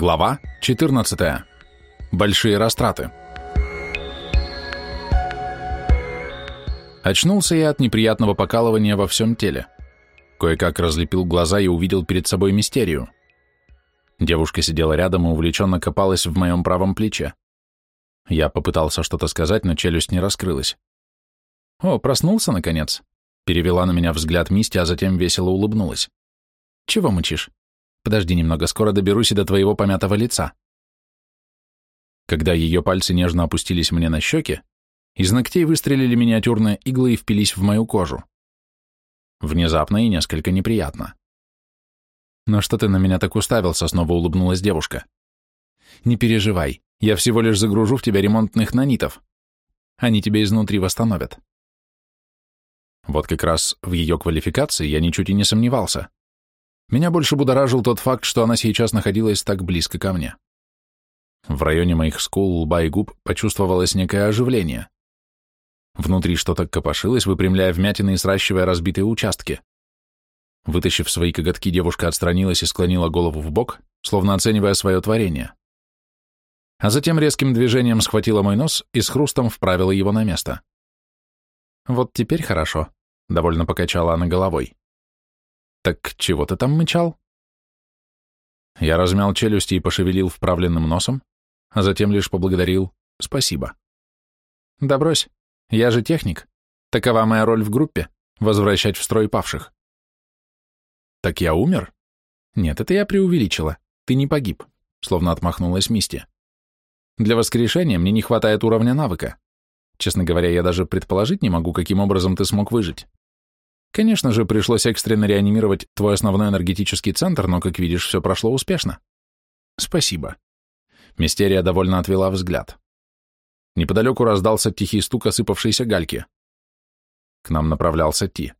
Глава 14. Большие растраты. Очнулся я от неприятного покалывания во всем теле. Кое-как разлепил глаза и увидел перед собой мистерию. Девушка сидела рядом и увлеченно копалась в моем правом плече. Я попытался что-то сказать, но челюсть не раскрылась. «О, проснулся, наконец?» Перевела на меня взгляд Мисти, а затем весело улыбнулась. «Чего мычишь? Подожди немного, скоро доберусь и до твоего помятого лица. Когда ее пальцы нежно опустились мне на щеки, из ногтей выстрелили миниатюрные иглы и впились в мою кожу. Внезапно и несколько неприятно. «Но что ты на меня так уставился?» — снова улыбнулась девушка. «Не переживай, я всего лишь загружу в тебя ремонтных нанитов. Они тебя изнутри восстановят». Вот как раз в ее квалификации я ничуть и не сомневался. Меня больше будоражил тот факт, что она сейчас находилась так близко ко мне. В районе моих скул, лба и губ почувствовалось некое оживление. Внутри что-то копошилось, выпрямляя вмятины и сращивая разбитые участки. Вытащив свои коготки, девушка отстранилась и склонила голову в бок, словно оценивая свое творение. А затем резким движением схватила мой нос и с хрустом вправила его на место. «Вот теперь хорошо», — довольно покачала она головой. «Так чего ты там мычал?» Я размял челюсти и пошевелил вправленным носом, а затем лишь поблагодарил «спасибо». «Да брось, я же техник. Такова моя роль в группе — возвращать в строй павших». «Так я умер?» «Нет, это я преувеличила. Ты не погиб», — словно отмахнулась Мисти. «Для воскрешения мне не хватает уровня навыка. Честно говоря, я даже предположить не могу, каким образом ты смог выжить. Конечно же, пришлось экстренно реанимировать твой основной энергетический центр, но, как видишь, все прошло успешно. Спасибо. Мистерия довольно отвела взгляд. Неподалеку раздался тихий стук осыпавшейся гальки. К нам направлялся Ти.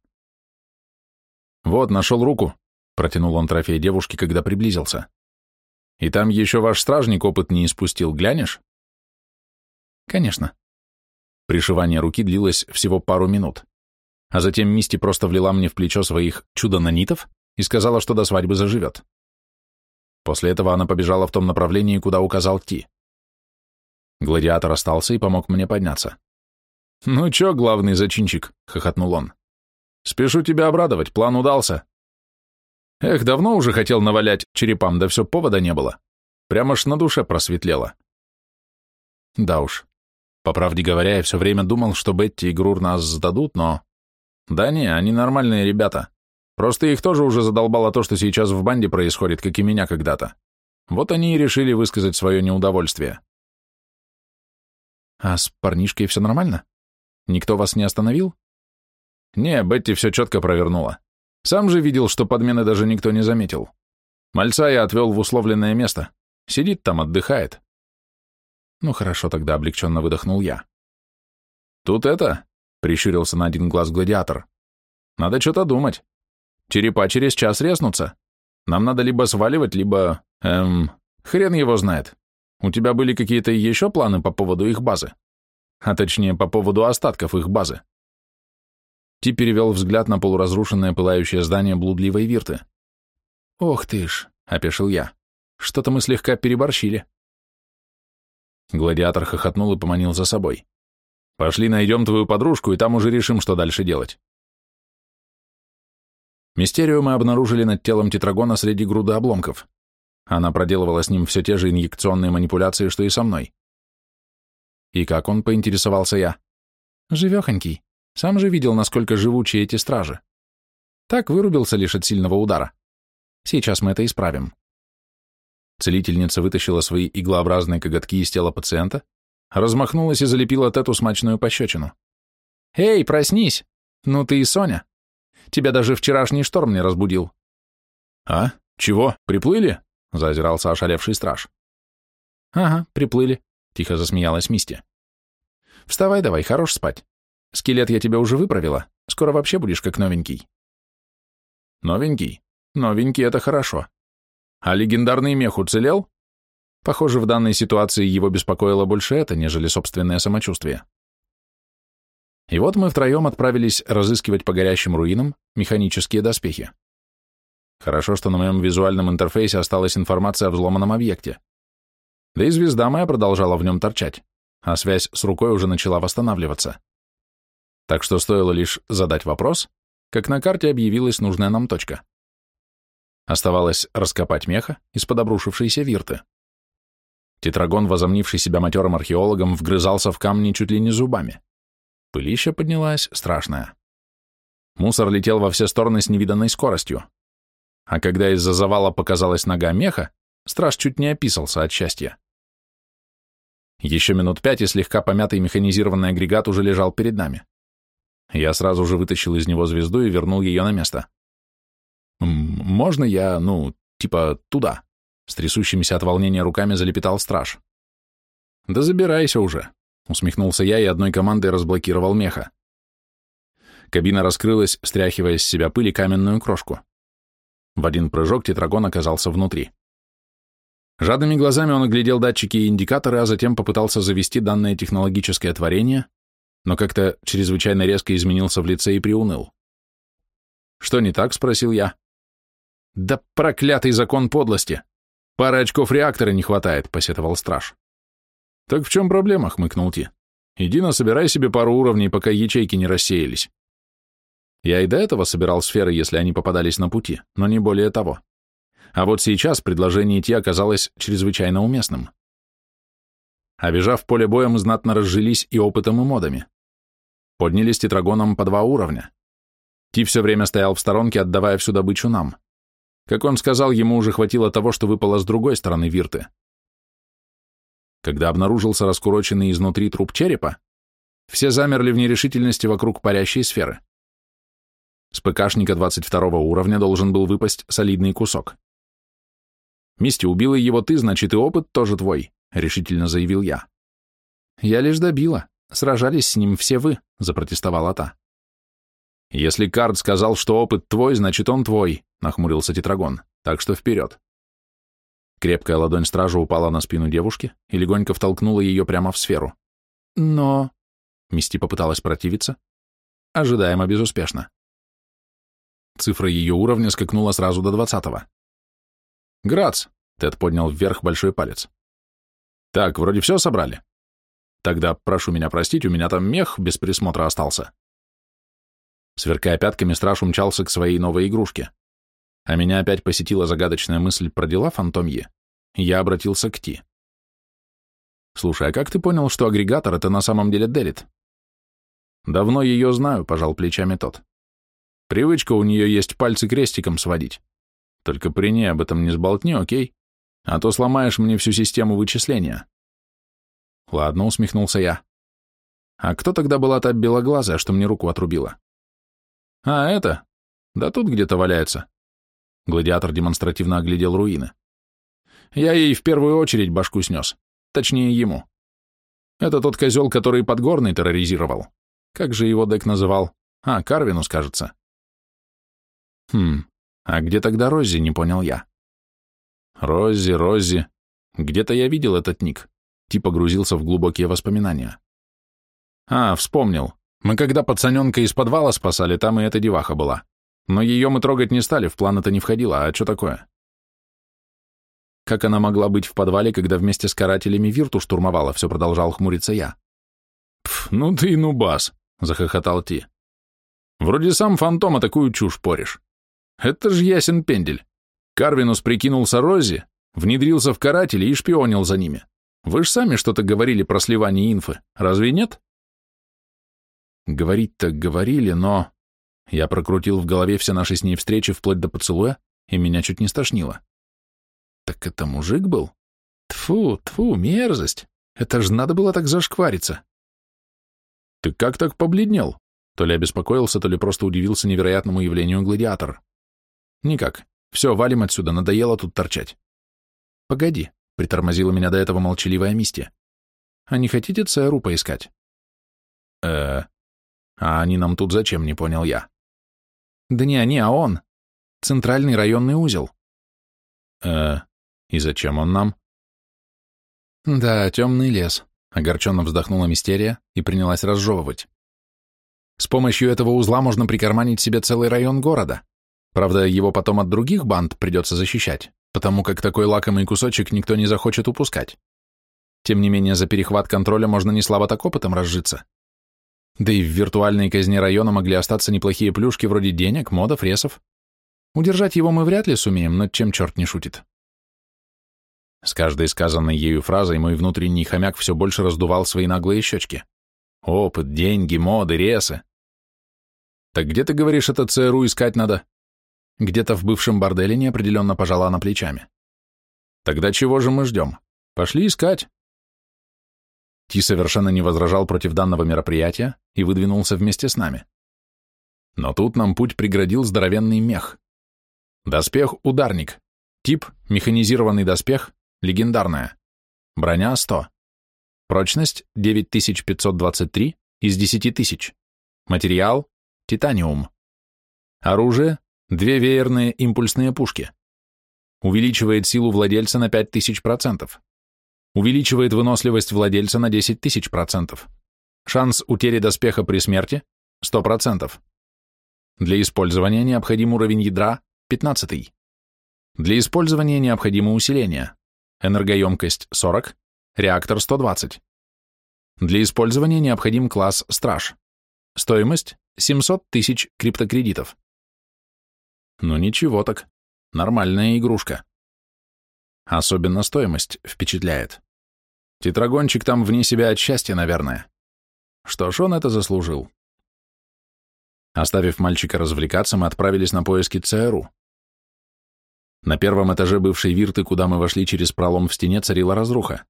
«Вот, нашел руку», — протянул он трофей девушке, когда приблизился. «И там еще ваш стражник опыт не испустил, глянешь?» «Конечно». Пришивание руки длилось всего пару минут а затем Мисти просто влила мне в плечо своих чудо-нанитов и сказала, что до свадьбы заживет. После этого она побежала в том направлении, куда указал Ти. Гладиатор остался и помог мне подняться. «Ну чё, главный зачинчик?» — хохотнул он. «Спешу тебя обрадовать, план удался». Эх, давно уже хотел навалять черепам, да все повода не было. Прямо ж на душе просветлело. Да уж. По правде говоря, я все время думал, что Бетти и Грур нас сдадут, но да не, они нормальные ребята. Просто их тоже уже задолбало то, что сейчас в банде происходит, как и меня когда-то. Вот они и решили высказать свое неудовольствие. А с парнишкой все нормально? Никто вас не остановил? Не, Бетти все четко провернула. Сам же видел, что подмены даже никто не заметил. Мальца я отвел в условленное место. Сидит там, отдыхает. Ну хорошо, тогда облегченно выдохнул я. Тут это, Прищурился на один глаз гладиатор. Надо что-то думать. Черепа через час резнутся. Нам надо либо сваливать, либо... Эм... Хрен его знает. У тебя были какие-то еще планы по поводу их базы? А точнее, по поводу остатков их базы. Ти перевел взгляд на полуразрушенное пылающее здание блудливой вирты. «Ох ты ж», — опешил я, — «что-то мы слегка переборщили». Гладиатор хохотнул и поманил за собой. Пошли найдем твою подружку, и там уже решим, что дальше делать. Мистерию мы обнаружили над телом тетрагона среди груды обломков. Она проделывала с ним все те же инъекционные манипуляции, что и со мной. И как он, поинтересовался я. Живехонький. Сам же видел, насколько живучие эти стражи. Так вырубился лишь от сильного удара. Сейчас мы это исправим. Целительница вытащила свои иглообразные коготки из тела пациента, размахнулась и залепила Тету смачную пощечину. «Эй, проснись! Ну ты и Соня! Тебя даже вчерашний шторм не разбудил!» «А? Чего, приплыли?» — заозирался ошалевший страж. «Ага, приплыли», — тихо засмеялась Мисти. «Вставай давай, хорош спать. Скелет я тебя уже выправила, скоро вообще будешь как новенький». «Новенький? Новенький — это хорошо. А легендарный мех уцелел?» Похоже, в данной ситуации его беспокоило больше это, нежели собственное самочувствие. И вот мы втроем отправились разыскивать по горящим руинам механические доспехи. Хорошо, что на моем визуальном интерфейсе осталась информация о взломанном объекте. Да и звезда моя продолжала в нем торчать, а связь с рукой уже начала восстанавливаться. Так что стоило лишь задать вопрос, как на карте объявилась нужная нам точка. Оставалось раскопать меха из-под обрушившейся вирты. Тетрагон, возомнивший себя матерым археологом, вгрызался в камни чуть ли не зубами. Пылища поднялась страшная. Мусор летел во все стороны с невиданной скоростью. А когда из-за завала показалась нога меха, страж чуть не описался от счастья. Еще минут пять, и слегка помятый механизированный агрегат уже лежал перед нами. Я сразу же вытащил из него звезду и вернул ее на место. «Можно я, ну, типа, туда?» С трясущимися от волнения руками залепетал страж. «Да забирайся уже», — усмехнулся я и одной командой разблокировал меха. Кабина раскрылась, стряхивая с себя пыль и каменную крошку. В один прыжок тетрагон оказался внутри. Жадными глазами он оглядел датчики и индикаторы, а затем попытался завести данное технологическое творение, но как-то чрезвычайно резко изменился в лице и приуныл. «Что не так?» — спросил я. «Да проклятый закон подлости! Пары очков реактора не хватает», — посетовал страж. «Так в чем проблема?» — хмыкнул Ти. «Иди насобирай себе пару уровней, пока ячейки не рассеялись». Я и до этого собирал сферы, если они попадались на пути, но не более того. А вот сейчас предложение Ти оказалось чрезвычайно уместным. Обежав поле боя, мы знатно разжились и опытом, и модами. Поднялись тетрагоном по два уровня. Ти все время стоял в сторонке, отдавая всю добычу нам. Как он сказал, ему уже хватило того, что выпало с другой стороны вирты. Когда обнаружился раскуроченный изнутри труп черепа, все замерли в нерешительности вокруг парящей сферы. С ПКшника 22 уровня должен был выпасть солидный кусок. «Мисти, убила его ты, значит, и опыт тоже твой», — решительно заявил я. «Я лишь добила. Сражались с ним все вы», — запротестовала та. «Если Кард сказал, что опыт твой, значит, он твой», — нахмурился Тетрагон, «так что вперед». Крепкая ладонь стража упала на спину девушки и легонько втолкнула ее прямо в сферу. «Но...» — Мисти попыталась противиться. Ожидаемо безуспешно. Цифра ее уровня скакнула сразу до двадцатого. «Грац!» — Тед поднял вверх большой палец. «Так, вроде все собрали?» «Тогда прошу меня простить, у меня там мех без присмотра остался». Сверкая пятками, страж умчался к своей новой игрушке. А меня опять посетила загадочная мысль про дела фантомьи. Я обратился к Ти. «Слушай, а как ты понял, что агрегатор — это на самом деле Делит?» «Давно ее знаю», — пожал плечами тот. «Привычка у нее есть пальцы крестиком сводить. Только при ней об этом не сболтни, окей? А то сломаешь мне всю систему вычисления». «Ладно», — усмехнулся я. «А кто тогда была та белоглазая, что мне руку отрубила?» «А, это? Да тут где-то валяется». Гладиатор демонстративно оглядел руины. «Я ей в первую очередь башку снес. Точнее, ему. Это тот козел, который Подгорный терроризировал. Как же его Дек называл? А, Карвинус, кажется». «Хм, а где тогда Роззи, не понял я?» «Роззи, Роззи. Где-то я видел этот ник». Типа погрузился в глубокие воспоминания. «А, вспомнил. Мы когда пацаненка из подвала спасали, там и эта деваха была. Но ее мы трогать не стали, в план это не входило, а что такое? Как она могла быть в подвале, когда вместе с карателями Вирту штурмовала, все продолжал хмуриться я. Пф, ну ты нубас, захохотал Ти. Вроде сам фантома такую чушь поришь. Это ж ясен пендель. Карвинус прикинулся Рози, внедрился в каратели и шпионил за ними. Вы ж сами что-то говорили про сливание инфы, разве нет? Говорить-то говорили, но... Я прокрутил в голове все наши с ней встречи вплоть до поцелуя, и меня чуть не стошнило. Так это мужик был? Тфу, тфу, мерзость. Это ж надо было так зашквариться. Ты как так побледнел? То ли обеспокоился, то ли просто удивился невероятному явлению гладиатор. Никак. Все, валим отсюда, надоело тут торчать. Погоди, притормозила меня до этого молчаливая Мисти. А не хотите ЦРУ поискать? э а они нам тут зачем, не понял я. Да не они, а он. Центральный районный узел. Э, и зачем он нам? Да, темный лес. Огорченно вздохнула Мистерия и принялась разжевывать. С помощью этого узла можно прикарманить себе целый район города. Правда, его потом от других банд придется защищать, потому как такой лакомый кусочек никто не захочет упускать. Тем не менее, за перехват контроля можно не слабо так опытом разжиться. Да и в виртуальной казне района могли остаться неплохие плюшки вроде денег, модов, ресов. Удержать его мы вряд ли сумеем, но чем черт не шутит. С каждой сказанной ею фразой мой внутренний хомяк все больше раздувал свои наглые щечки. Опыт, деньги, моды, ресы. Так где, ты говоришь, это ЦРУ искать надо? Где-то в бывшем борделе неопределенно пожала на плечами. Тогда чего же мы ждем? Пошли искать. Ти совершенно не возражал против данного мероприятия и выдвинулся вместе с нами. Но тут нам путь преградил здоровенный мех. Доспех-ударник. Тип – механизированный доспех, легендарная. Броня – 100. Прочность – 9523 из 10 тысяч. Материал – титаниум. Оружие – две веерные импульсные пушки. Увеличивает силу владельца на 5000%. Увеличивает выносливость владельца на 10 тысяч процентов. Шанс утери доспеха при смерти – 100%. Для использования необходим уровень ядра – 15. Для использования необходимо усиление. Энергоемкость – 40, реактор – 120. Для использования необходим класс «Страж». Стоимость – 700 тысяч криптокредитов. Ну ничего так, нормальная игрушка. Особенно стоимость впечатляет. Тетрагончик там вне себя от счастья, наверное. Что ж, он это заслужил. Оставив мальчика развлекаться, мы отправились на поиски ЦРУ. На первом этаже бывшей вирты, куда мы вошли через пролом в стене, царила разруха.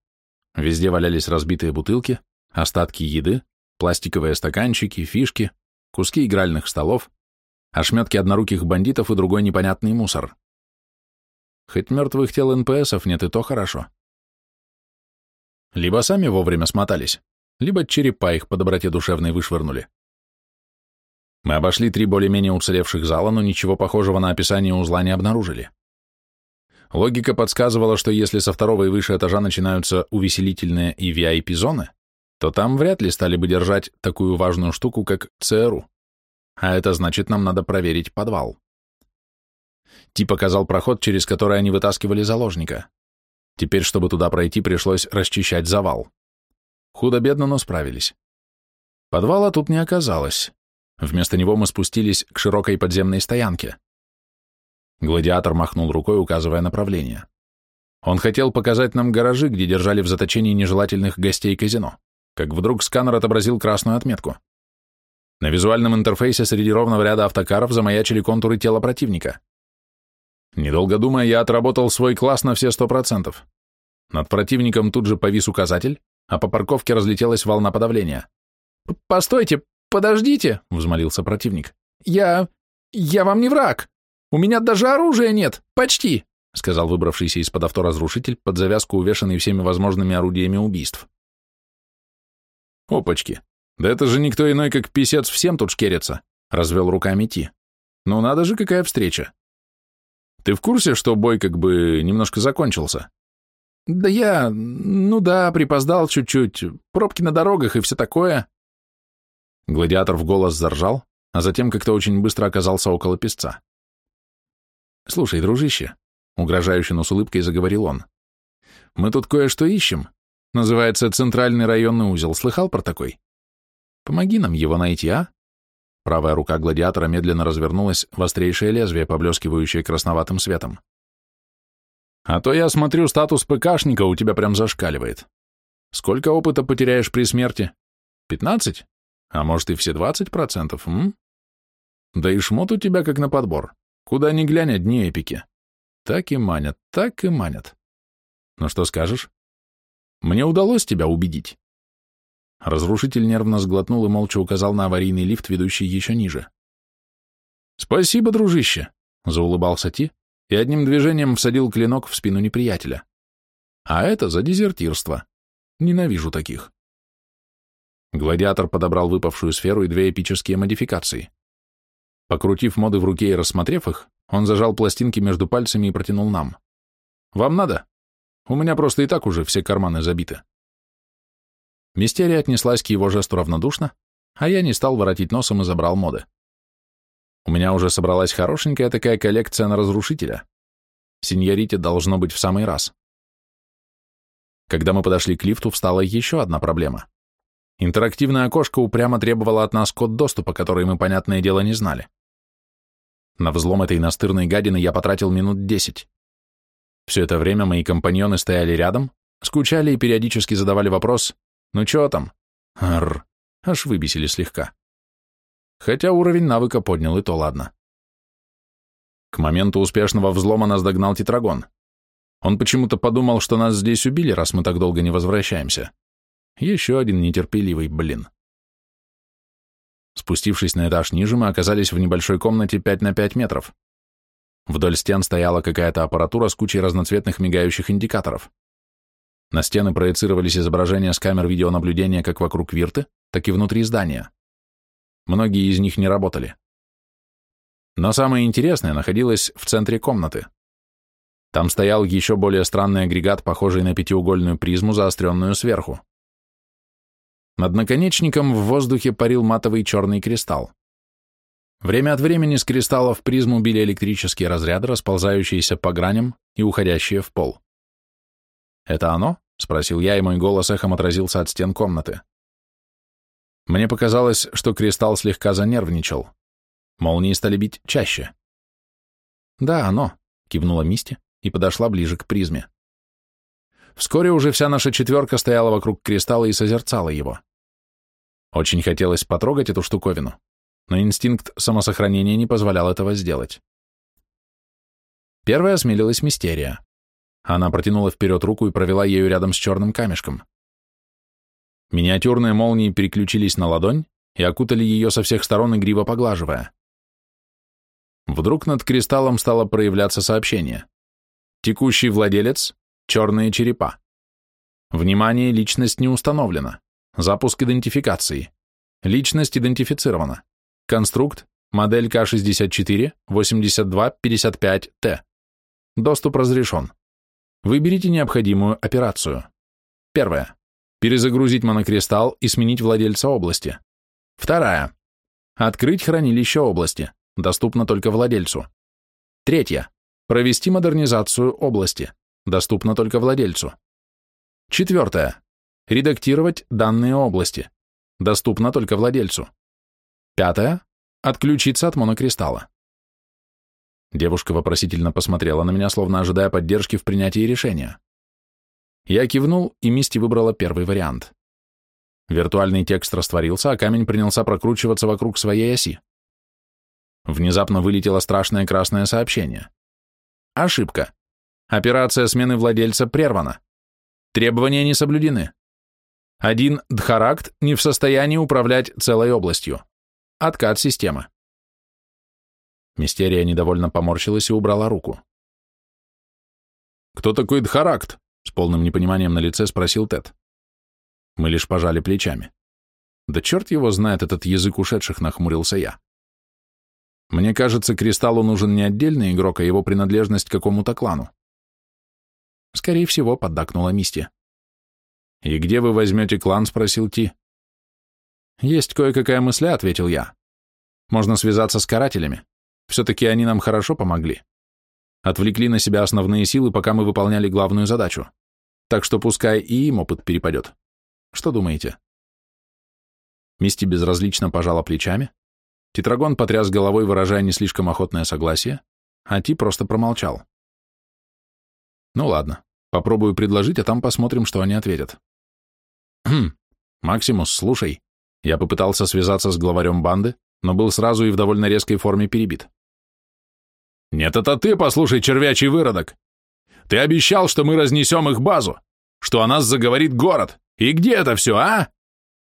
Везде валялись разбитые бутылки, остатки еды, пластиковые стаканчики, фишки, куски игральных столов, ошметки одноруких бандитов и другой непонятный мусор. Хоть мертвых тел НПСов нет, и то хорошо. Либо сами вовремя смотались, либо черепа их по доброте душевной вышвырнули. Мы обошли три более-менее уцелевших зала, но ничего похожего на описание узла не обнаружили. Логика подсказывала, что если со второго и выше этажа начинаются увеселительные и VIP-зоны, то там вряд ли стали бы держать такую важную штуку, как ЦРУ. А это значит, нам надо проверить подвал. Ти показал проход, через который они вытаскивали заложника. Теперь, чтобы туда пройти, пришлось расчищать завал. Худо-бедно, но справились. Подвала тут не оказалось. Вместо него мы спустились к широкой подземной стоянке. Гладиатор махнул рукой, указывая направление. Он хотел показать нам гаражи, где держали в заточении нежелательных гостей казино, как вдруг сканер отобразил красную отметку. На визуальном интерфейсе среди ровного ряда автокаров замаячили контуры тела противника. Недолго думая, я отработал свой класс на все сто процентов. Над противником тут же повис указатель, а по парковке разлетелась волна подавления. «Постойте, подождите!» — взмолился противник. «Я... я вам не враг! У меня даже оружия нет! Почти!» — сказал выбравшийся из-под авто разрушитель, под завязку увешанный всеми возможными орудиями убийств. «Опачки! Да это же никто иной, как писец всем тут шкерится!» — развел руками Ти. «Ну надо же, какая встреча! Ты в курсе, что бой как бы немножко закончился? Да я, ну да, припоздал чуть-чуть. Пробки на дорогах и все такое. Гладиатор в голос заржал, а затем как-то очень быстро оказался около песца. Слушай, дружище, угрожающе, но с улыбкой заговорил он. Мы тут кое-что ищем. Называется Центральный районный узел. Слыхал про такой? Помоги нам его найти, а? Правая рука гладиатора медленно развернулась в острейшее лезвие, поблескивающее красноватым светом. «А то я смотрю, статус ПКшника у тебя прям зашкаливает. Сколько опыта потеряешь при смерти? Пятнадцать? А может и все двадцать процентов, м? Да и шмот у тебя как на подбор. Куда ни глянь, одни эпики. Так и манят, так и манят. Ну что скажешь? Мне удалось тебя убедить. Разрушитель нервно сглотнул и молча указал на аварийный лифт, ведущий еще ниже. «Спасибо, дружище!» — заулыбался Ти и одним движением всадил клинок в спину неприятеля. «А это за дезертирство. Ненавижу таких». Гладиатор подобрал выпавшую сферу и две эпические модификации. Покрутив моды в руке и рассмотрев их, он зажал пластинки между пальцами и протянул нам. «Вам надо? У меня просто и так уже все карманы забиты». Мистерия отнеслась к его жесту равнодушно, а я не стал воротить носом и забрал моды. У меня уже собралась хорошенькая такая коллекция на разрушителя. Синьорите должно быть в самый раз. Когда мы подошли к лифту, встала еще одна проблема. Интерактивное окошко упрямо требовало от нас код доступа, который мы, понятное дело, не знали. На взлом этой настырной гадины я потратил минут десять. Все это время мои компаньоны стояли рядом, скучали и периодически задавали вопрос «Ну чё там?» Арр, аж выбесили слегка. Хотя уровень навыка поднял, и то ладно. К моменту успешного взлома нас догнал Тетрагон. Он почему-то подумал, что нас здесь убили, раз мы так долго не возвращаемся. Еще один нетерпеливый блин. Спустившись на этаж ниже, мы оказались в небольшой комнате 5 на 5 метров. Вдоль стен стояла какая-то аппаратура с кучей разноцветных мигающих индикаторов. На стены проецировались изображения с камер видеонаблюдения как вокруг вирты, так и внутри здания. Многие из них не работали. Но самое интересное находилось в центре комнаты. Там стоял еще более странный агрегат, похожий на пятиугольную призму, заостренную сверху. Над наконечником в воздухе парил матовый черный кристалл. Время от времени с в призму били электрические разряды, расползающиеся по граням и уходящие в пол. «Это оно?» — спросил я, и мой голос эхом отразился от стен комнаты. Мне показалось, что кристалл слегка занервничал. Молнии стали бить чаще. «Да, оно», — кивнула Мисти и подошла ближе к призме. Вскоре уже вся наша четверка стояла вокруг кристалла и созерцала его. Очень хотелось потрогать эту штуковину, но инстинкт самосохранения не позволял этого сделать. Первая осмелилась Мистерия. Она протянула вперед руку и провела ею рядом с черным камешком. Миниатюрные молнии переключились на ладонь и окутали ее со всех сторон, игриво поглаживая. Вдруг над кристаллом стало проявляться сообщение. Текущий владелец — черные черепа. Внимание, личность не установлена. Запуск идентификации. Личность идентифицирована. Конструкт, модель К64, 82, 55Т. Доступ разрешен. Выберите необходимую операцию. Первая. Перезагрузить монокристалл и сменить владельца области. Вторая. Открыть хранилище области. Доступно только владельцу. Третья. Провести модернизацию области. Доступно только владельцу. Четвертое. Редактировать данные области. Доступно только владельцу. Пятое. Отключиться от монокристалла. Девушка вопросительно посмотрела на меня, словно ожидая поддержки в принятии решения. Я кивнул, и Мисти выбрала первый вариант. Виртуальный текст растворился, а камень принялся прокручиваться вокруг своей оси. Внезапно вылетело страшное красное сообщение. Ошибка. Операция смены владельца прервана. Требования не соблюдены. Один Дхаракт не в состоянии управлять целой областью. Откат системы. Мистерия недовольно поморщилась и убрала руку. «Кто такой Дхаракт?» — с полным непониманием на лице спросил Тед. Мы лишь пожали плечами. «Да черт его знает, этот язык ушедших», — нахмурился я. «Мне кажется, Кристаллу нужен не отдельный игрок, а его принадлежность к какому-то клану». «Скорее всего», — поддакнула Мисти. «И где вы возьмете клан?» — спросил Ти. «Есть кое-какая мысля», — ответил я. «Можно связаться с карателями. Все-таки они нам хорошо помогли. Отвлекли на себя основные силы, пока мы выполняли главную задачу. Так что пускай и им опыт перепадет. Что думаете?» Мисти безразлично пожала плечами. Тетрагон потряс головой, выражая не слишком охотное согласие, а Ти просто промолчал. «Ну ладно, попробую предложить, а там посмотрим, что они ответят». «Хм, Максимус, слушай». Я попытался связаться с главарем банды, но был сразу и в довольно резкой форме перебит. «Нет, это ты, послушай, червячий выродок! Ты обещал, что мы разнесем их базу, что о нас заговорит город. И где это все, а?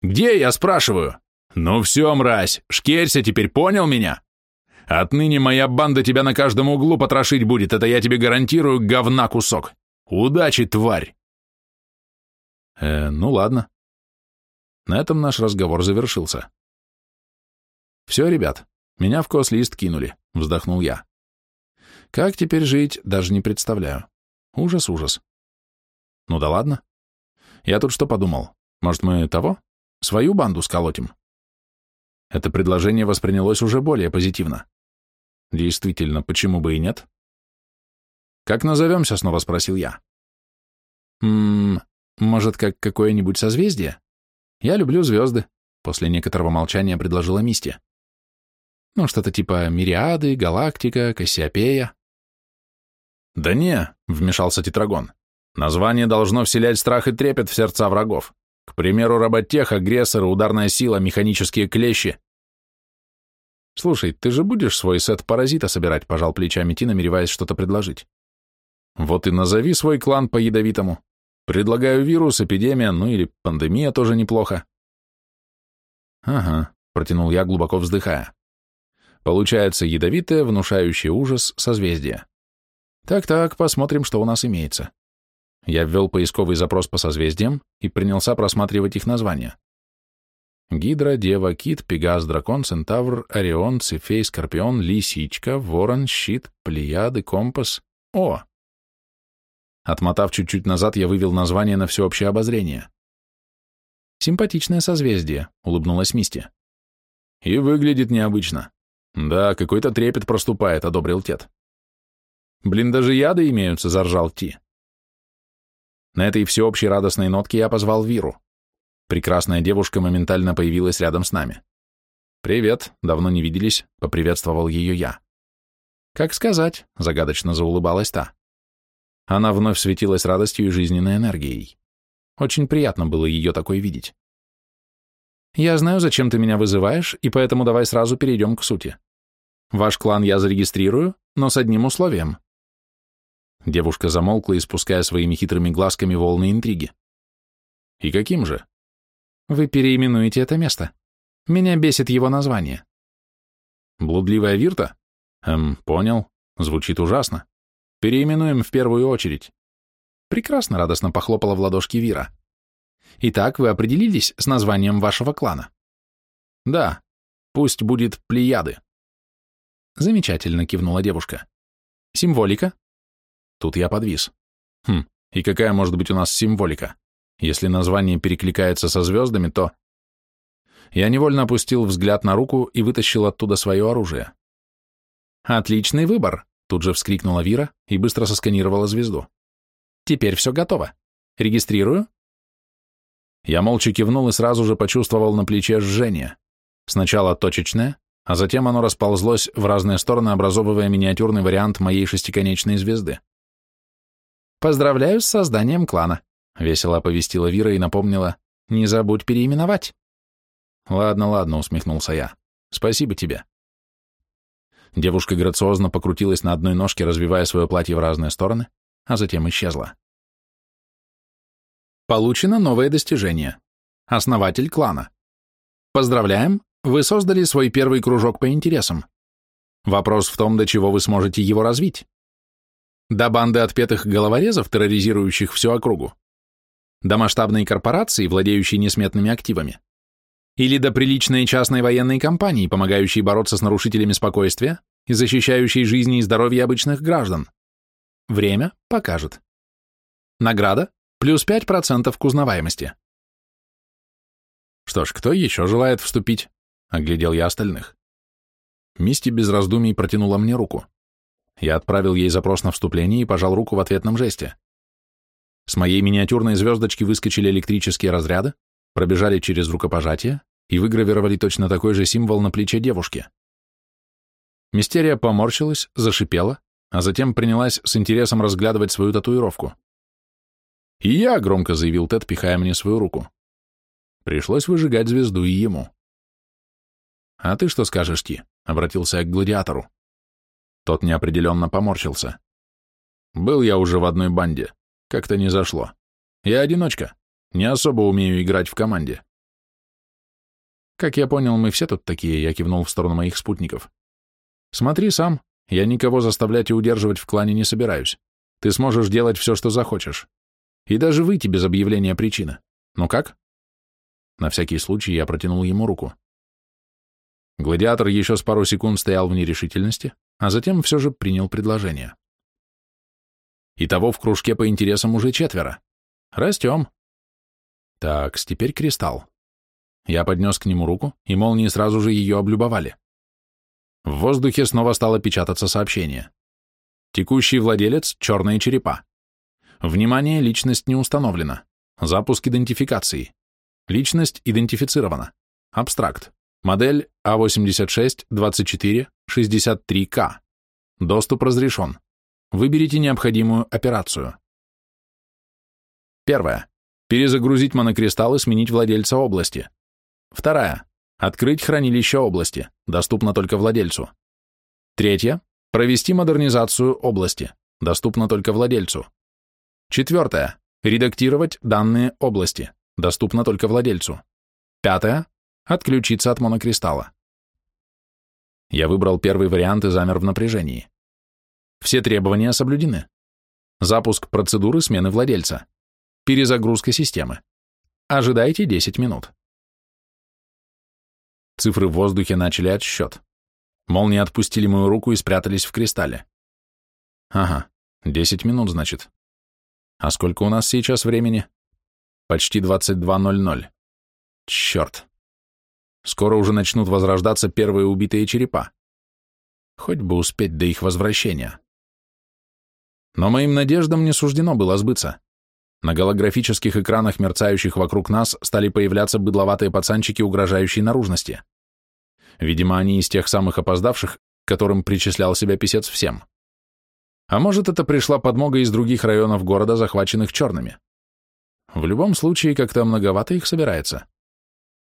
Где, я спрашиваю? Ну все, мразь, шкерься теперь, понял меня? Отныне моя банда тебя на каждом углу потрошить будет, это я тебе гарантирую, говна кусок. Удачи, тварь!» «Э, ну ладно». На этом наш разговор завершился. «Все, ребят, меня в кослист кинули», — вздохнул я. Как теперь жить, даже не представляю. Ужас, ужас. Ну да ладно. Я тут что подумал? Может, мы того? Свою банду сколотим? Это предложение воспринялось уже более позитивно. Действительно, почему бы и нет? Как назовемся, снова спросил я. Ммм, может, как какое-нибудь созвездие? Я люблю звезды, после некоторого молчания предложила Мисти. Ну, что-то типа Мириады, Галактика, Кассиопея. Да не, вмешался Тетрагон. Название должно вселять страх и трепет в сердца врагов. К примеру, роботех, агрессоры, ударная сила, механические клещи. Слушай, ты же будешь свой сет паразита собирать, пожал плечами Ти, намереваясь что-то предложить. Вот и назови свой клан по ядовитому. Предлагаю вирус, эпидемия, ну или пандемия тоже неплохо. Ага, протянул я, глубоко вздыхая. Получается ядовитое, внушающее ужас созвездие. Так-так, посмотрим, что у нас имеется. Я ввел поисковый запрос по созвездиям и принялся просматривать их названия. Гидра, Дева, Кит, Пегас, Дракон, Центавр, Орион, Цефей, Скорпион, Лисичка, Ворон, Щит, Плеяды, Компас. О! Отмотав чуть-чуть назад, я вывел название на всеобщее обозрение. «Симпатичное созвездие», — улыбнулась Мисти. «И выглядит необычно. Да, какой-то трепет проступает», — одобрил Тед. «Блин, даже яды имеются», — заржал Ти. На этой всеобщей радостной нотке я позвал Виру. Прекрасная девушка моментально появилась рядом с нами. «Привет, давно не виделись», — поприветствовал ее я. «Как сказать», — загадочно заулыбалась та. Она вновь светилась радостью и жизненной энергией. Очень приятно было ее такой видеть. «Я знаю, зачем ты меня вызываешь, и поэтому давай сразу перейдем к сути. Ваш клан я зарегистрирую, но с одним условием. Девушка замолкла, испуская своими хитрыми глазками волны интриги. «И каким же?» «Вы переименуете это место. Меня бесит его название». «Блудливая Вирта?» «Эм, понял. Звучит ужасно. Переименуем в первую очередь». Прекрасно радостно похлопала в ладошки Вира. «Итак, вы определились с названием вашего клана?» «Да. Пусть будет Плеяды». Замечательно кивнула девушка. «Символика?» Тут я подвис. Хм, и какая может быть у нас символика? Если название перекликается со звездами, то... Я невольно опустил взгляд на руку и вытащил оттуда свое оружие. «Отличный выбор!» — тут же вскрикнула Вира и быстро сосканировала звезду. «Теперь все готово. Регистрирую?» Я молча кивнул и сразу же почувствовал на плече жжение. Сначала точечное, а затем оно расползлось в разные стороны, образовывая миниатюрный вариант моей шестиконечной звезды. «Поздравляю с созданием клана», — весело оповестила Вира и напомнила, «не забудь переименовать». «Ладно, ладно», — усмехнулся я. «Спасибо тебе». Девушка грациозно покрутилась на одной ножке, развивая свое платье в разные стороны, а затем исчезла. Получено новое достижение. Основатель клана. Поздравляем, вы создали свой первый кружок по интересам. Вопрос в том, до чего вы сможете его развить. До банды отпетых головорезов, терроризирующих всю округу? До масштабной корпорации, владеющей несметными активами? Или до приличной частной военной компании, помогающей бороться с нарушителями спокойствия и защищающей жизни и здоровье обычных граждан? Время покажет. Награда плюс 5% к узнаваемости. Что ж, кто еще желает вступить? Оглядел я остальных. Мисти без раздумий протянула мне руку. Я отправил ей запрос на вступление и пожал руку в ответном жесте. С моей миниатюрной звездочки выскочили электрические разряды, пробежали через рукопожатие и выгравировали точно такой же символ на плече девушки. Мистерия поморщилась, зашипела, а затем принялась с интересом разглядывать свою татуировку. «И я», — громко заявил Тед, пихая мне свою руку. Пришлось выжигать звезду и ему. «А ты что скажешь, Ти?» — обратился я к гладиатору. Тот неопределенно поморщился. Был я уже в одной банде. Как-то не зашло. Я одиночка. Не особо умею играть в команде. Как я понял, мы все тут такие, я кивнул в сторону моих спутников. Смотри сам, я никого заставлять и удерживать в клане не собираюсь. Ты сможешь делать все, что захочешь. И даже выйти без объявления причины. Ну как? На всякий случай я протянул ему руку. Гладиатор еще с пару секунд стоял в нерешительности, а затем все же принял предложение. Итого в кружке по интересам уже четверо. Растем. Так, теперь кристалл. Я поднес к нему руку, и молнии сразу же ее облюбовали. В воздухе снова стало печататься сообщение. Текущий владелец – черные черепа. Внимание, личность не установлена. Запуск идентификации. Личность идентифицирована. Абстракт. Модель А86-24-63К. Доступ разрешен. Выберите необходимую операцию. Первое. Перезагрузить монокристалл и сменить владельца области. Вторая. Открыть хранилище области. Доступно только владельцу. Третье. Провести модернизацию области. Доступно только владельцу. Четвертое. Редактировать данные области. Доступно только владельцу. Пятое. Отключиться от монокристалла. Я выбрал первый вариант и замер в напряжении. Все требования соблюдены. Запуск процедуры смены владельца. Перезагрузка системы. Ожидайте 10 минут. Цифры в воздухе начали отсчет. Молнии отпустили мою руку и спрятались в кристалле. Ага, 10 минут, значит. А сколько у нас сейчас времени? Почти 22.00. Черт. Скоро уже начнут возрождаться первые убитые черепа. Хоть бы успеть до их возвращения. Но моим надеждам не суждено было сбыться. На голографических экранах, мерцающих вокруг нас, стали появляться быдловатые пацанчики угрожающей наружности. Видимо, они из тех самых опоздавших, которым причислял себя писец всем. А может, это пришла подмога из других районов города, захваченных черными. В любом случае, как-то многовато их собирается.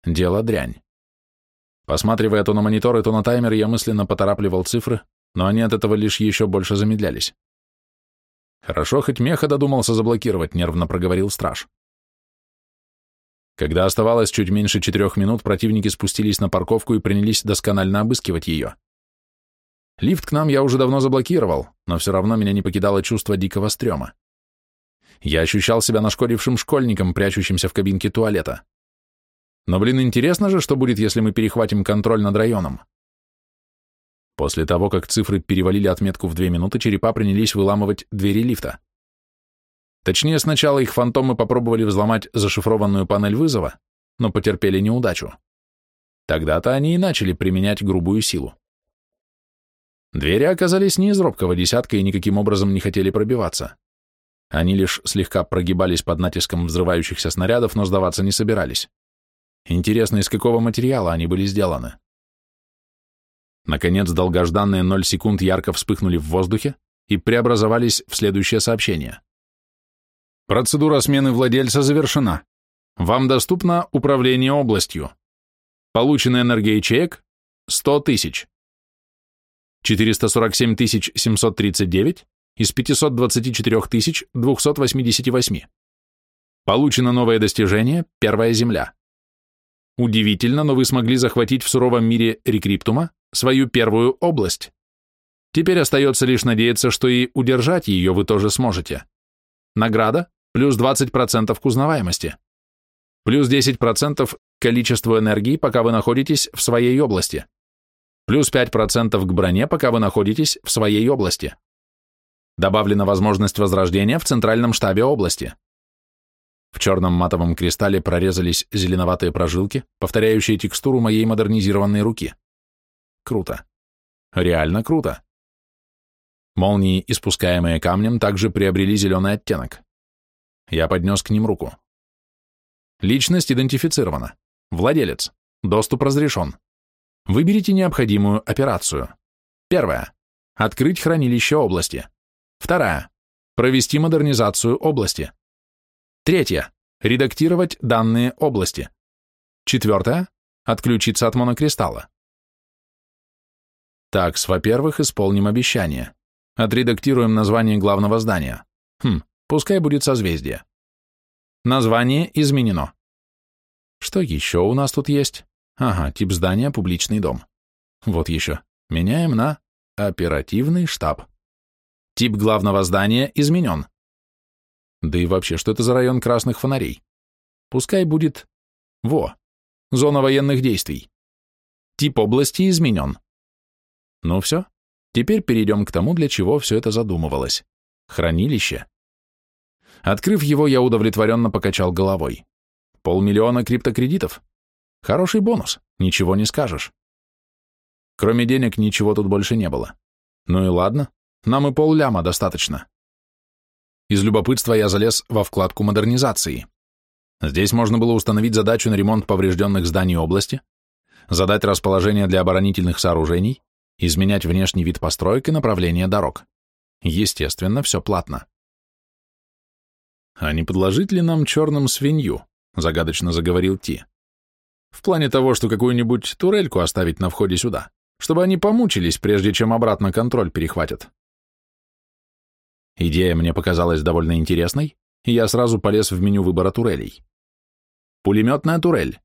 Дело дрянь. Посматривая то на мониторы, то на таймер, я мысленно поторапливал цифры, но они от этого лишь еще больше замедлялись. Хорошо, хоть меха додумался заблокировать, нервно проговорил страж. Когда оставалось чуть меньше четырех минут, противники спустились на парковку и принялись досконально обыскивать ее. Лифт к нам я уже давно заблокировал, но все равно меня не покидало чувство дикого стрёма. Я ощущал себя нашкодившим школьником, прячущимся в кабинке туалета. Но, блин, интересно же, что будет, если мы перехватим контроль над районом. После того, как цифры перевалили отметку в две минуты, черепа принялись выламывать двери лифта. Точнее, сначала их фантомы попробовали взломать зашифрованную панель вызова, но потерпели неудачу. Тогда-то они и начали применять грубую силу. Двери оказались не из робкого десятка и никаким образом не хотели пробиваться. Они лишь слегка прогибались под натиском взрывающихся снарядов, но сдаваться не собирались. Интересно, из какого материала они были сделаны? Наконец, долгожданные 0 секунд ярко вспыхнули в воздухе и преобразовались в следующее сообщение. Процедура смены владельца завершена. Вам доступно управление областью. Получена энергия ячеек – 100 тысяч. 447 739 из 524 288. Получено новое достижение – первая земля. Удивительно, но вы смогли захватить в суровом мире рекриптума свою первую область. Теперь остается лишь надеяться, что и удержать ее вы тоже сможете. Награда – плюс 20% к узнаваемости. Плюс 10% к количеству энергии, пока вы находитесь в своей области. Плюс 5% к броне, пока вы находитесь в своей области. Добавлена возможность возрождения в центральном штабе области. В черном матовом кристалле прорезались зеленоватые прожилки, повторяющие текстуру моей модернизированной руки. Круто. Реально круто. Молнии, испускаемые камнем, также приобрели зеленый оттенок. Я поднес к ним руку. Личность идентифицирована. Владелец. Доступ разрешен. Выберите необходимую операцию. Первая. Открыть хранилище области. Вторая. Провести модернизацию области. Третье. Редактировать данные области. Четвертое. Отключиться от монокристалла. Так, во-первых, исполним обещание. Отредактируем название главного здания. Хм, пускай будет созвездие. Название изменено. Что еще у нас тут есть? Ага, тип здания – публичный дом. Вот еще. Меняем на оперативный штаб. Тип главного здания изменен. Да и вообще, что это за район красных фонарей? Пускай будет... Во, зона военных действий. Тип области изменен. Ну все, теперь перейдем к тому, для чего все это задумывалось. Хранилище. Открыв его, я удовлетворенно покачал головой. Полмиллиона криптокредитов. Хороший бонус, ничего не скажешь. Кроме денег ничего тут больше не было. Ну и ладно, нам и полляма достаточно. Из любопытства я залез во вкладку модернизации. Здесь можно было установить задачу на ремонт поврежденных зданий области, задать расположение для оборонительных сооружений, изменять внешний вид построек и направление дорог. Естественно, все платно. «А не подложить ли нам черным свинью?» — загадочно заговорил Ти. «В плане того, что какую-нибудь турельку оставить на входе сюда, чтобы они помучились, прежде чем обратно контроль перехватят». Идея мне показалась довольно интересной, и я сразу полез в меню выбора турелей. Пулеметная турель.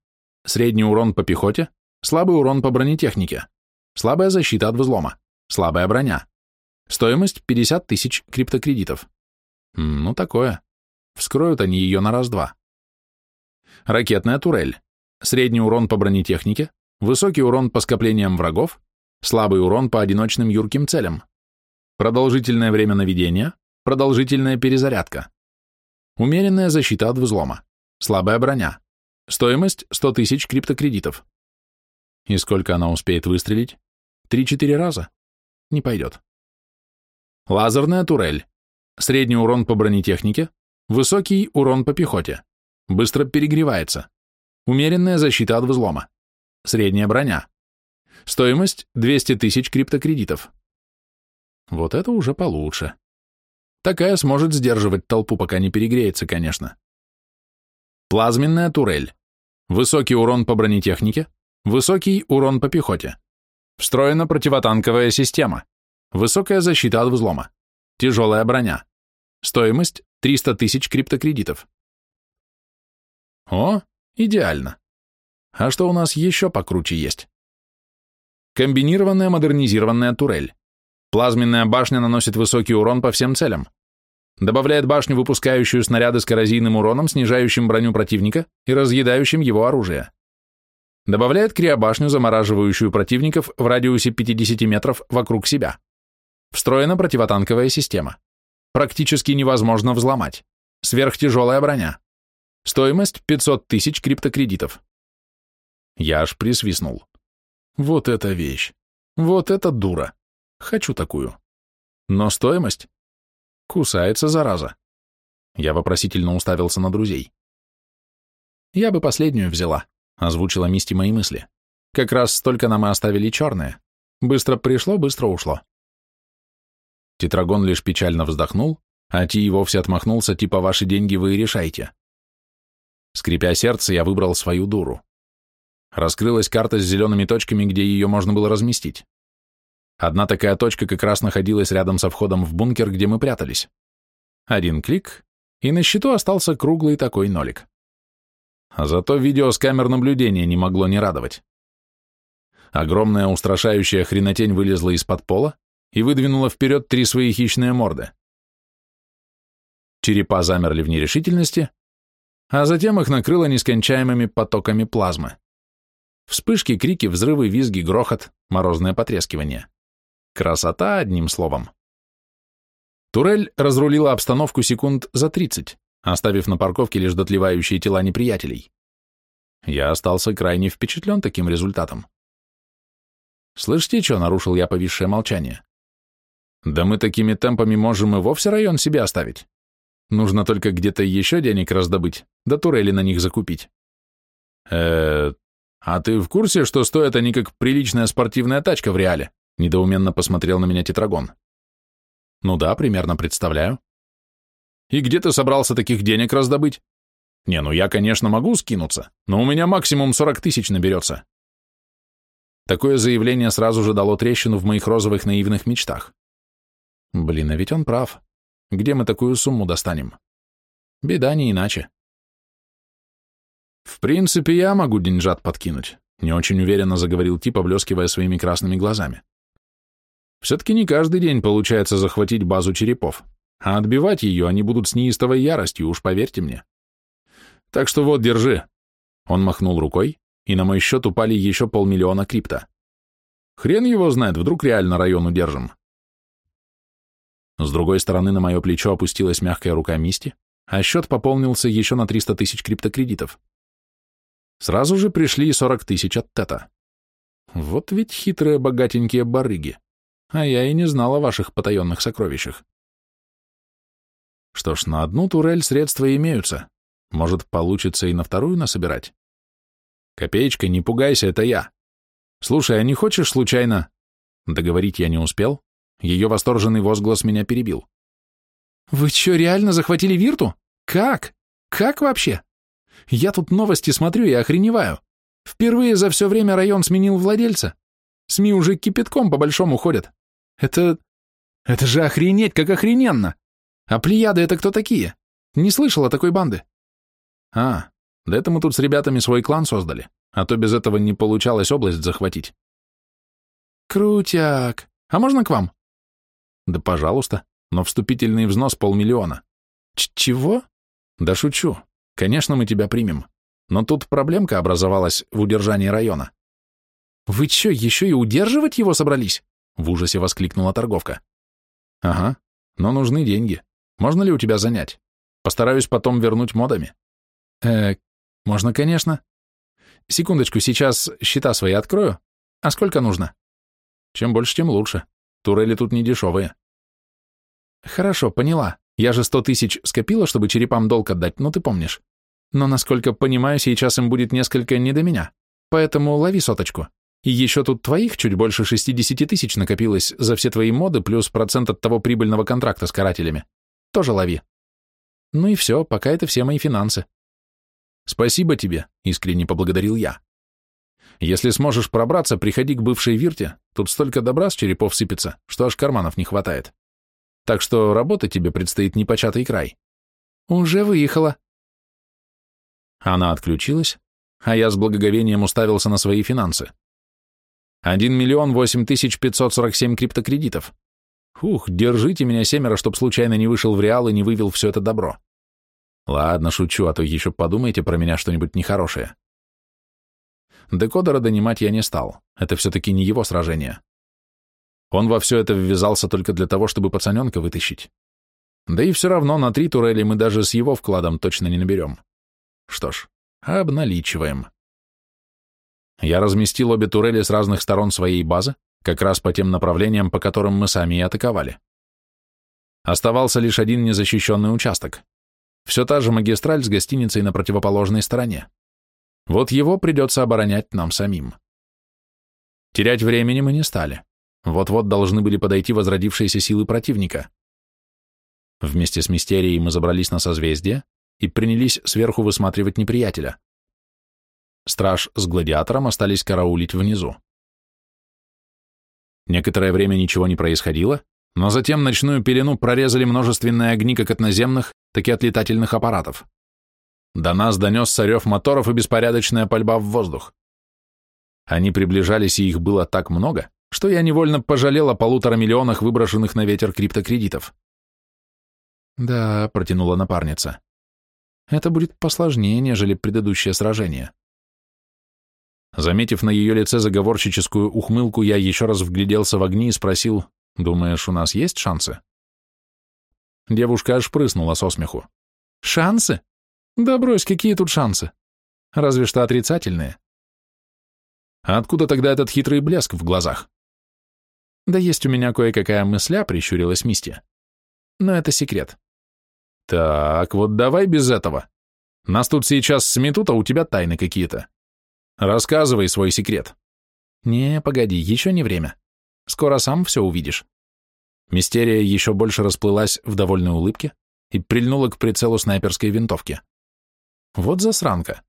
Средний урон по пехоте, слабый урон по бронетехнике, слабая защита от взлома, слабая броня. Стоимость 50 тысяч криптокредитов. Ну, такое. Вскроют они ее на раз-два. Ракетная турель. Средний урон по бронетехнике, высокий урон по скоплениям врагов, слабый урон по одиночным юрким целям. Продолжительное время наведения, продолжительная перезарядка. Умеренная защита от взлома, слабая броня. Стоимость 100 тысяч криптокредитов. И сколько она успеет выстрелить? Три-четыре раза? Не пойдет. Лазерная турель. Средний урон по бронетехнике, высокий урон по пехоте. Быстро перегревается. Умеренная защита от взлома. Средняя броня. Стоимость 200 тысяч криптокредитов. Вот это уже получше. Такая сможет сдерживать толпу, пока не перегреется, конечно. Плазменная турель. Высокий урон по бронетехнике, высокий урон по пехоте. Встроена противотанковая система. Высокая защита от взлома. Тяжелая броня. Стоимость 300 тысяч криптокредитов. О, идеально. А что у нас еще покруче есть? Комбинированная модернизированная турель. Плазменная башня наносит высокий урон по всем целям. Добавляет башню, выпускающую снаряды с коррозийным уроном, снижающим броню противника и разъедающим его оружие. Добавляет криобашню, замораживающую противников в радиусе 50 метров вокруг себя. Встроена противотанковая система. Практически невозможно взломать. Сверхтяжелая броня. Стоимость 500 тысяч криптокредитов. Я аж присвистнул. Вот эта вещь. Вот это дура. Хочу такую. Но стоимость? Кусается, зараза. Я вопросительно уставился на друзей. Я бы последнюю взяла, озвучила Мисти мои мысли. Как раз столько нам и оставили черное. Быстро пришло, быстро ушло. Тетрагон лишь печально вздохнул, а Ти и вовсе отмахнулся, типа «ваши деньги вы и решайте». Скрипя сердце, я выбрал свою дуру. Раскрылась карта с зелеными точками, где ее можно было разместить. Одна такая точка как раз находилась рядом со входом в бункер, где мы прятались. Один клик, и на счету остался круглый такой нолик. А зато видео с камер наблюдения не могло не радовать. Огромная устрашающая хренотень вылезла из-под пола, и выдвинула вперед три свои хищные морды. Черепа замерли в нерешительности, а затем их накрыло нескончаемыми потоками плазмы. Вспышки, крики, взрывы, визги, грохот, морозное потрескивание. Красота, одним словом. Турель разрулила обстановку секунд за тридцать, оставив на парковке лишь дотлевающие тела неприятелей. Я остался крайне впечатлен таким результатом. «Слышите, что?» — нарушил я повисшее молчание. Да мы такими темпами можем и вовсе район себе оставить. Нужно только где-то еще денег раздобыть, да турели на них закупить. э а ты в курсе, что стоят они как приличная спортивная тачка в реале? Недоуменно посмотрел на меня Тетрагон. Ну да, примерно представляю. И где ты собрался таких денег раздобыть? Не, ну я, конечно, могу скинуться, но у меня максимум 40 тысяч наберется. Такое заявление сразу же дало трещину в моих розовых наивных мечтах. Блин, а ведь он прав. Где мы такую сумму достанем? Беда не иначе. В принципе, я могу деньжат подкинуть, не очень уверенно заговорил Ти, поблескивая своими красными глазами. Все-таки не каждый день получается захватить базу черепов, а отбивать ее они будут с неистовой яростью, уж поверьте мне. Так что вот, держи. Он махнул рукой, и на мой счет упали еще полмиллиона крипта. Хрен его знает, вдруг реально район удержим. С другой стороны на мое плечо опустилась мягкая рука Мисти, а счет пополнился еще на 300 тысяч криптокредитов. Сразу же пришли 40 тысяч от Тета. Вот ведь хитрые богатенькие барыги. А я и не знал о ваших потаенных сокровищах. Что ж, на одну турель средства имеются. Может, получится и на вторую насобирать? Копеечка, не пугайся, это я. Слушай, а не хочешь случайно... Договорить я не успел. Ее восторженный возглас меня перебил. Вы что, реально захватили Вирту? Как? Как вообще? Я тут новости смотрю и охреневаю. Впервые за все время район сменил владельца. СМИ уже кипятком по-большому ходят. Это... это же охренеть, как охрененно! А плеяды это кто такие? Не слышал о такой банды. А, да это мы тут с ребятами свой клан создали, а то без этого не получалось область захватить. Крутяк. А можно к вам? Да пожалуйста, но вступительный взнос полмиллиона. Ч чего? Да шучу. Конечно, мы тебя примем. Но тут проблемка образовалась в удержании района. «Вы что, еще и удерживать его собрались?» — в ужасе воскликнула торговка. «Ага, но нужны деньги. Можно ли у тебя занять? Постараюсь потом вернуть модами». «Э, можно, конечно. Секундочку, сейчас счета свои открою. А сколько нужно?» «Чем больше, тем лучше. Турели тут не дешевые». «Хорошо, поняла. Я же сто тысяч скопила, чтобы черепам долг отдать, ну ты помнишь. Но, насколько понимаю, сейчас им будет несколько не до меня. Поэтому лови соточку. И еще тут твоих чуть больше 60 тысяч накопилось за все твои моды плюс процент от того прибыльного контракта с карателями. Тоже лови. Ну и все, пока это все мои финансы. Спасибо тебе, искренне поблагодарил я. Если сможешь пробраться, приходи к бывшей Вирте, тут столько добра с черепов сыпется, что аж карманов не хватает. Так что работа тебе предстоит непочатый край. Уже выехала. Она отключилась, а я с благоговением уставился на свои финансы. 1 миллион 8 тысяч 547 криптокредитов. Фух, держите меня семеро, чтоб случайно не вышел в реал и не вывел все это добро. Ладно, шучу, а то еще подумайте про меня что-нибудь нехорошее. Декодера донимать я не стал, это все-таки не его сражение. Он во все это ввязался только для того, чтобы пацаненка вытащить. Да и все равно на три турели мы даже с его вкладом точно не наберем. Что ж, обналичиваем. Я разместил обе турели с разных сторон своей базы, как раз по тем направлениям, по которым мы сами и атаковали. Оставался лишь один незащищенный участок. Все та же магистраль с гостиницей на противоположной стороне. Вот его придется оборонять нам самим. Терять времени мы не стали. Вот-вот должны были подойти возродившиеся силы противника. Вместе с Мистерией мы забрались на созвездие и принялись сверху высматривать неприятеля. Страж с гладиатором остались караулить внизу. Некоторое время ничего не происходило, но затем ночную пелену прорезали множественные огни как от наземных, так и от летательных аппаратов. До нас донесся рев моторов и беспорядочная пальба в воздух. Они приближались, и их было так много, что я невольно пожалел о полутора миллионах выброшенных на ветер криптокредитов. «Да», — протянула напарница, — «это будет посложнее, нежели предыдущее сражение». Заметив на ее лице заговорщическую ухмылку, я еще раз вгляделся в огни и спросил, «Думаешь, у нас есть шансы?» Девушка аж прыснула со смеху. «Шансы? Да брось, какие тут шансы? Разве что отрицательные». А откуда тогда этот хитрый блеск в глазах? Да есть у меня кое-какая мысля, прищурилась Мисти. Но это секрет. Так, вот давай без этого. Нас тут сейчас сметут, а у тебя тайны какие-то. Рассказывай свой секрет. Не, погоди, еще не время. Скоро сам все увидишь. Мистерия еще больше расплылась в довольной улыбке и прильнула к прицелу снайперской винтовки. Вот засранка.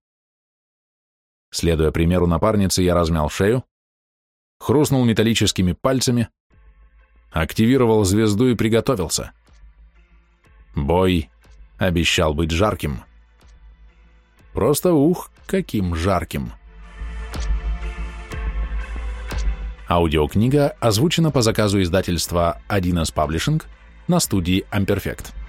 Следуя примеру напарницы, я размял шею, хрустнул металлическими пальцами, активировал звезду и приготовился. Бой обещал быть жарким. Просто ух, каким жарким. Аудиокнига озвучена по заказу издательства Adidas Publishing на студии Amperfect.